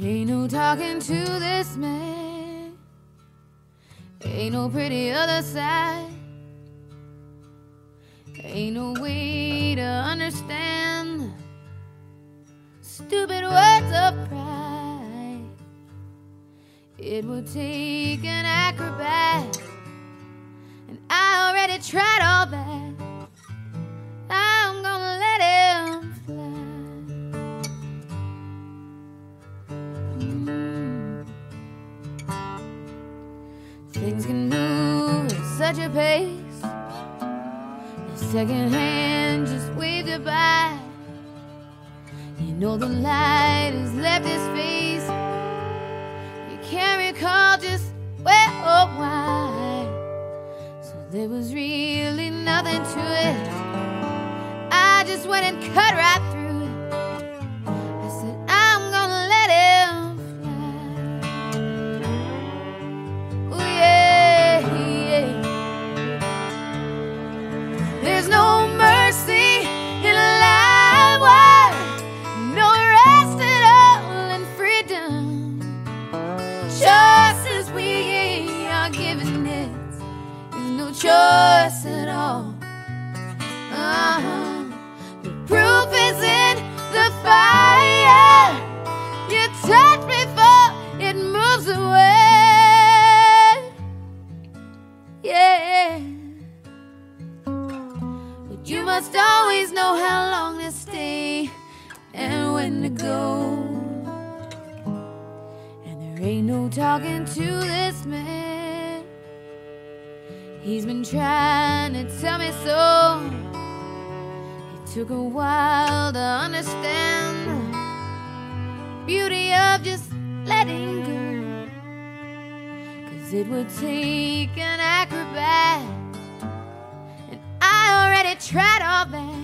Ain't no talking to this man. Ain't no pretty other side. Ain't no way to understand stupid words of pride. It would take an acrobat, and I already tried all that. A pace. The second hand just waved goodbye. You know the light has left his face. You can't recall just where or why. So there was really nothing to it. I just went and cut right choice at all. Uh-huh. The proof is in the fire. You touch before it moves away. Yeah. But you must always know how long to stay and when to go. And there ain't no talking to this man. He's been trying to tell me so. It took a while to understand the beauty of just letting go. Cause it would take an acrobat. And I already tried all that.